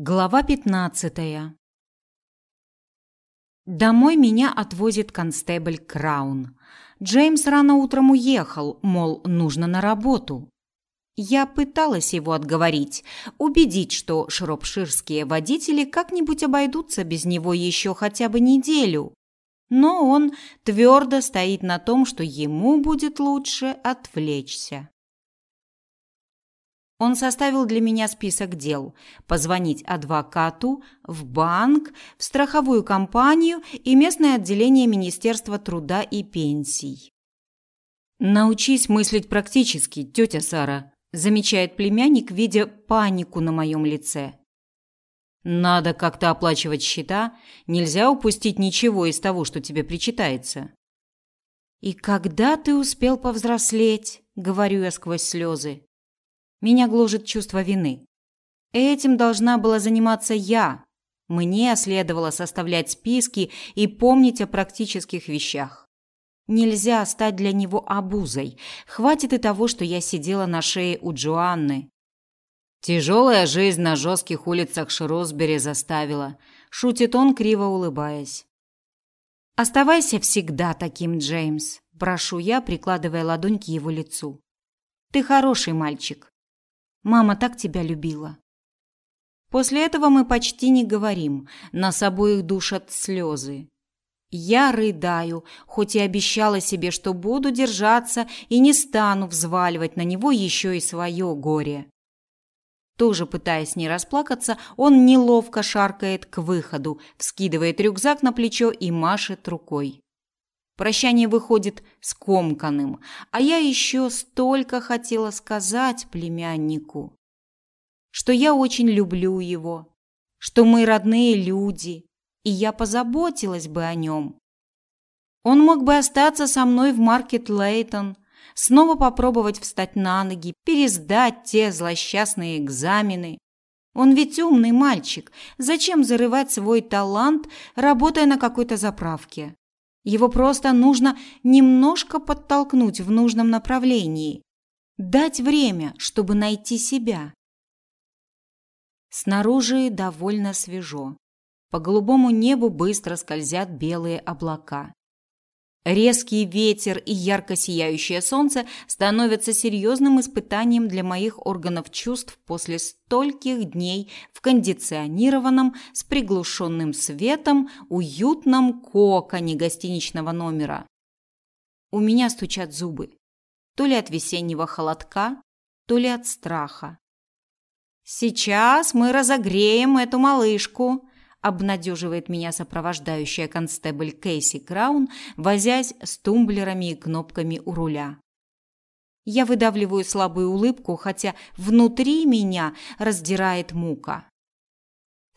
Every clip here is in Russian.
Глава 15. Домой меня отвозит констебль Краун. Джеймс рано утром уехал, мол, нужно на работу. Я пыталась его отговорить, убедить, что шропширские водители как-нибудь обойдутся без него еще хотя бы неделю. Но он твердо стоит на том, что ему будет лучше отвлечься. Он составил для меня список дел: позвонить адвокату, в банк, в страховую компанию и местное отделение Министерства труда и пенсий. Научись мыслить практически, тетя Сара, замечает племянник, видя панику на моем лице. Надо как-то оплачивать счета, нельзя упустить ничего из того, что тебе причитается. И когда ты успел повзрослеть, говорю я сквозь слезы. Меня гложет чувство вины. Этим должна была заниматься я. Мне следовало составлять списки и помнить о практических вещах. Нельзя стать для него обузой. Хватит и того, что я сидела на шее у Джоанны. Тяжелая жизнь на жестких улицах Шрусбери заставила, шутит он, криво улыбаясь. Оставайся всегда таким, Джеймс, прошу я, прикладывая ладонь к его лицу. Ты хороший мальчик. Мама так тебя любила. После этого мы почти не говорим, нас обоих душат слезы. Я рыдаю, хоть и обещала себе, что буду держаться и не стану взваливать на него еще и свое горе. Тоже пытаясь не расплакаться, он неловко шаркает к выходу, вскидывает рюкзак на плечо и машет рукой. Прощание выходит скомканным, а я еще столько хотела сказать племяннику, что я очень люблю его, что мы родные люди, и я позаботилась бы о нем. Он мог бы остаться со мной в Маркет Лейтон, снова попробовать встать на ноги, пересдать те злосчастные экзамены. Он ведь умный мальчик. Зачем зарывать свой талант, работая на какой-то заправке? Его просто нужно немножко подтолкнуть в нужном направлении, дать время, чтобы найти себя. Снаружи довольно свежо. По голубому небу быстро скользят белые облака. Резкий ветер и ярко сияющее солнце становятся серьезным испытанием для моих органов чувств после стольких дней в кондиционированном с приглушенным светом уютном коконе гостиничного номера. У меня стучат зубы, то ли от весеннего холодка, то ли от страха. Сейчас мы разогреем эту малышку, обнадеживает меня сопровождающая констебль Кейси Краун, возясь с тумблерами и кнопками у руля. Я выдавливаю слабую улыбку, хотя внутри меня раздирает мука.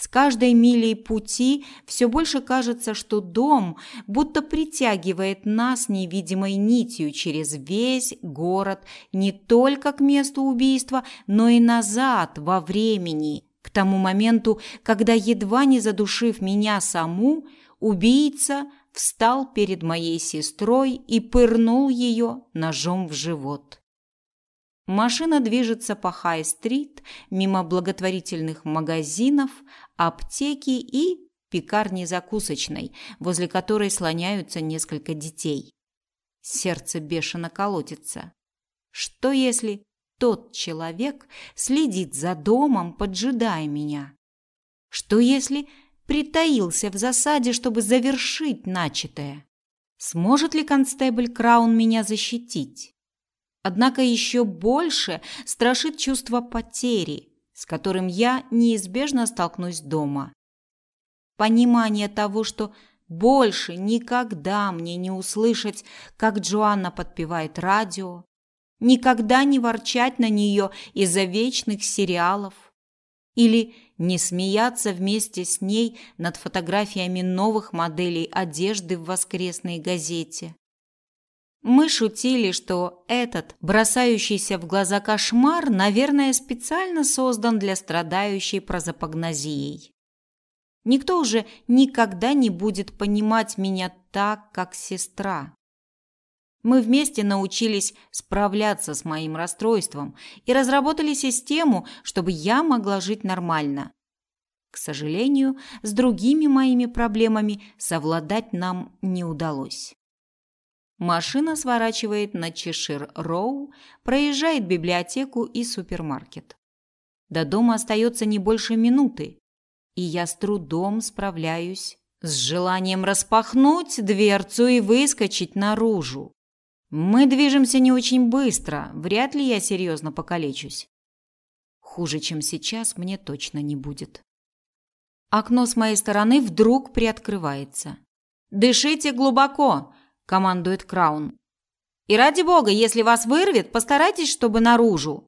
С каждой милей пути все больше кажется, что дом будто притягивает нас невидимой нитью через весь город не только к месту убийства, но и назад во времени, к тому моменту, когда, едва не задушив меня саму, убийца встал перед моей сестрой и пырнул ее ножом в живот. Машина движется по Хай-стрит, мимо благотворительных магазинов, аптеки и пекарни закусочной, возле которой слоняются несколько детей. Сердце бешено колотится. Что если тот человек следит за домом, поджидая меня? Что если притаился в засаде, чтобы завершить начатое? Сможет ли констебль Краун меня защитить? Однако еще больше страшит чувство потери, с которым я неизбежно столкнусь дома. Понимание того, что больше никогда мне не услышать, как Джоанна подпевает радио, никогда не ворчать на нее из-за вечных сериалов или не смеяться вместе с ней над фотографиями новых моделей одежды в воскресной газете. Мы шутили, что этот бросающийся в глаза кошмар, наверное, специально создан для страдающей прозапогнозией. Никто уже никогда не будет понимать меня так, как сестра. Мы вместе научились справляться с моим расстройством и разработали систему, чтобы я могла жить нормально. К сожалению, с другими моими проблемами совладать нам не удалось. Машина сворачивает на Чешир-Роу, проезжает библиотеку и супермаркет. До дома остается не больше минуты, и я с трудом справляюсь с желанием распахнуть дверцу и выскочить наружу. Мы движемся не очень быстро, вряд ли я серьезно покалечусь. Хуже, чем сейчас, мне точно не будет. Окно с моей стороны вдруг приоткрывается. «Дышите глубоко!» командует Краун. И ради бога, если вас вырвет, постарайтесь, чтобы наружу.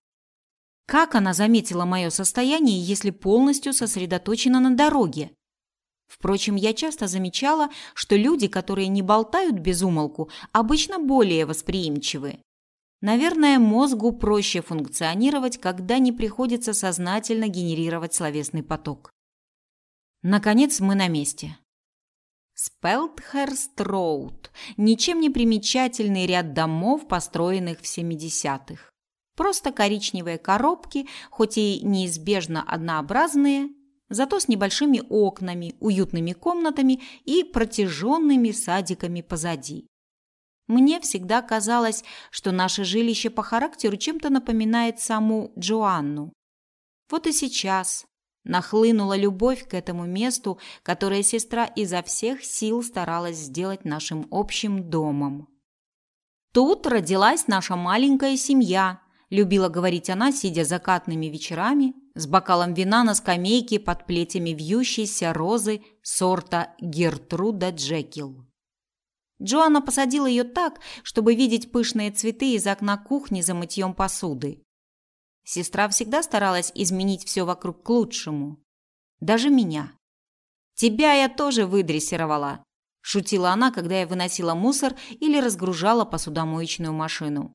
Как она заметила мое состояние, если полностью сосредоточена на дороге? Впрочем, я часто замечала, что люди, которые не болтают без умолку, обычно более восприимчивы. Наверное, мозгу проще функционировать, когда не приходится сознательно генерировать словесный поток. Наконец мы на месте. Спелтхерст-Роуд – ничем не примечательный ряд домов, построенных в 70-х. Просто коричневые коробки, хоть и неизбежно однообразные, зато с небольшими окнами, уютными комнатами и протяженными садиками позади. Мне всегда казалось, что наше жилище по характеру чем-то напоминает саму Джоанну. Вот и сейчас, Нахлынула любовь к этому месту, которое сестра изо всех сил старалась сделать нашим общим домом. Тут родилась наша маленькая семья, любила говорить она, сидя закатными вечерами с бокалом вина на скамейке под плетями вьющейся розы сорта Гертруда Джекил. Джоанна посадила ее так, чтобы видеть пышные цветы из окна кухни за мытьем посуды. Сестра всегда старалась изменить все вокруг к лучшему. Даже меня. Тебя я тоже выдрессировала, шутила она, когда я выносила мусор или разгружала посудомоечную машину.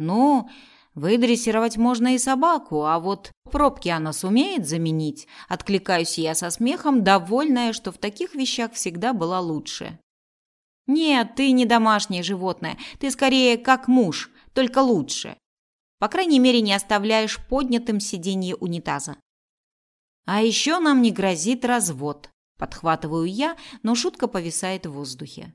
Ну, выдрессировать можно и собаку, а вот пробки она сумеет заменить. Откликаюсь я со смехом, довольная, что в таких вещах всегда была лучше. Нет, ты не домашнее животное, ты скорее как муж, только лучше. По крайней мере, не оставляешь поднятым сиденье унитаза. А еще нам не грозит развод. Подхватываю я, но шутка повисает в воздухе.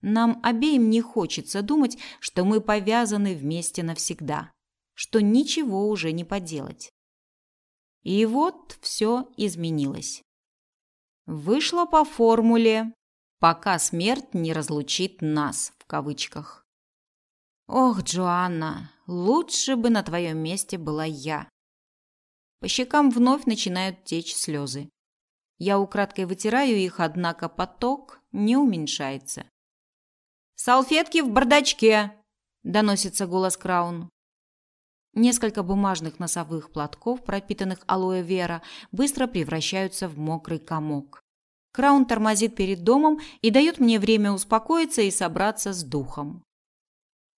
Нам обеим не хочется думать, что мы повязаны вместе навсегда, что ничего уже не поделать. И вот все изменилось. Вышло по формуле «пока смерть не разлучит нас» в кавычках. Ох, Джоанна, лучше бы на твоем месте была я. По щекам вновь начинают течь слезы. Я украдкой вытираю их, однако поток не уменьшается. Салфетки в бардачке, доносится голос Краун. Несколько бумажных носовых платков, пропитанных алоэ вера, быстро превращаются в мокрый комок. Краун тормозит перед домом и дает мне время успокоиться и собраться с духом.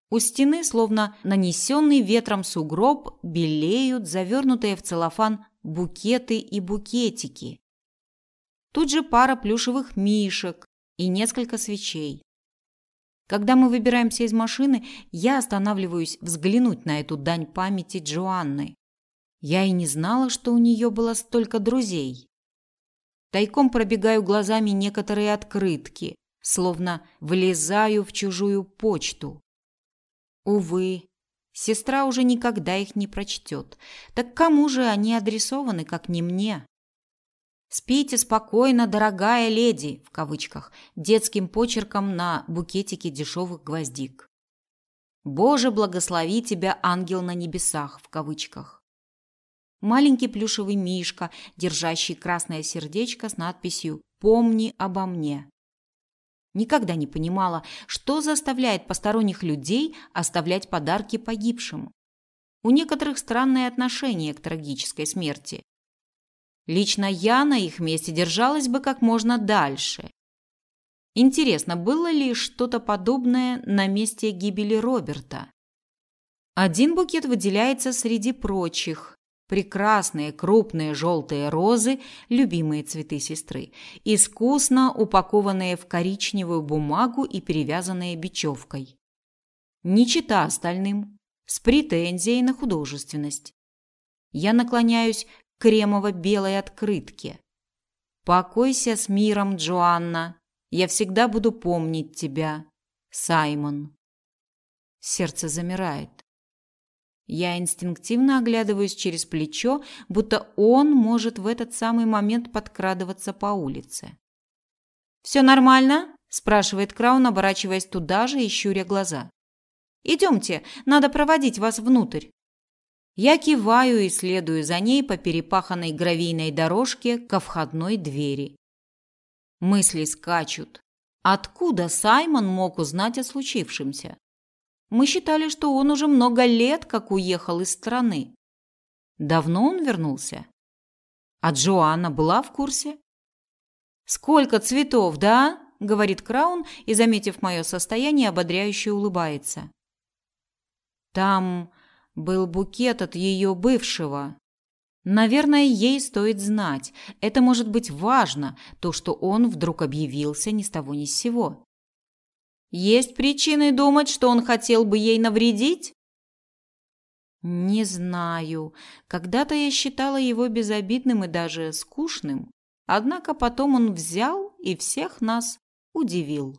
У стены, словно нанесенный ветром сугроб, белеют завернутые в целлофан букеты и букетики. Тут же пара плюшевых мишек и несколько свечей. Когда мы выбираемся из машины, я останавливаюсь взглянуть на эту дань памяти Джоанны. Я и не знала, что у нее было столько друзей. Тайком пробегаю глазами некоторые открытки, словно влезаю в чужую почту. Увы, сестра уже никогда их не прочтет. Так кому же они адресованы, как не мне? Спите спокойно, дорогая леди, в кавычках, детским почерком на букетике дешевых гвоздик. Боже, благослови тебя, ангел на небесах, в кавычках. Маленький плюшевый мишка, держащий красное сердечко с надписью «Помни обо мне». Никогда не понимала, что заставляет посторонних людей оставлять подарки погибшим. У некоторых странное отношение к трагической смерти. Лично я на их месте держалась бы как можно дальше. Интересно, было ли что-то подобное на месте гибели Роберта? Один букет выделяется среди прочих, Прекрасные крупные желтые розы, любимые цветы сестры, искусно упакованные в коричневую бумагу и перевязанные бечевкой. Не чита остальным, с претензией на художественность. Я наклоняюсь кремово-белой открытке. Покойся с миром, Джоанна. Я всегда буду помнить тебя. Саймон. Сердце замирает. Я инстинктивно оглядываюсь через плечо, будто он может в этот самый момент подкрадываться по улице. «Все нормально?» – спрашивает Краун, оборачиваясь туда же и щуря глаза. «Идемте, надо проводить вас внутрь». Я киваю и следую за ней по перепаханной гравийной дорожке ко входной двери. Мысли скачут. Откуда Саймон мог узнать о случившемся? Мы считали, что он уже много лет как уехал из страны. Давно он вернулся? А Джоанна была в курсе? Сколько цветов, да? говорит Краун и, заметив мое состояние, ободряюще улыбается. Там был букет от ее бывшего. Наверное, ей стоит знать. Это может быть важно, то, что он вдруг объявился ни с того ни с сего. Есть причины думать, что он хотел бы ей навредить? Не знаю. Когда-то я считала его безобидным и даже скучным. Однако потом он взял и всех нас удивил.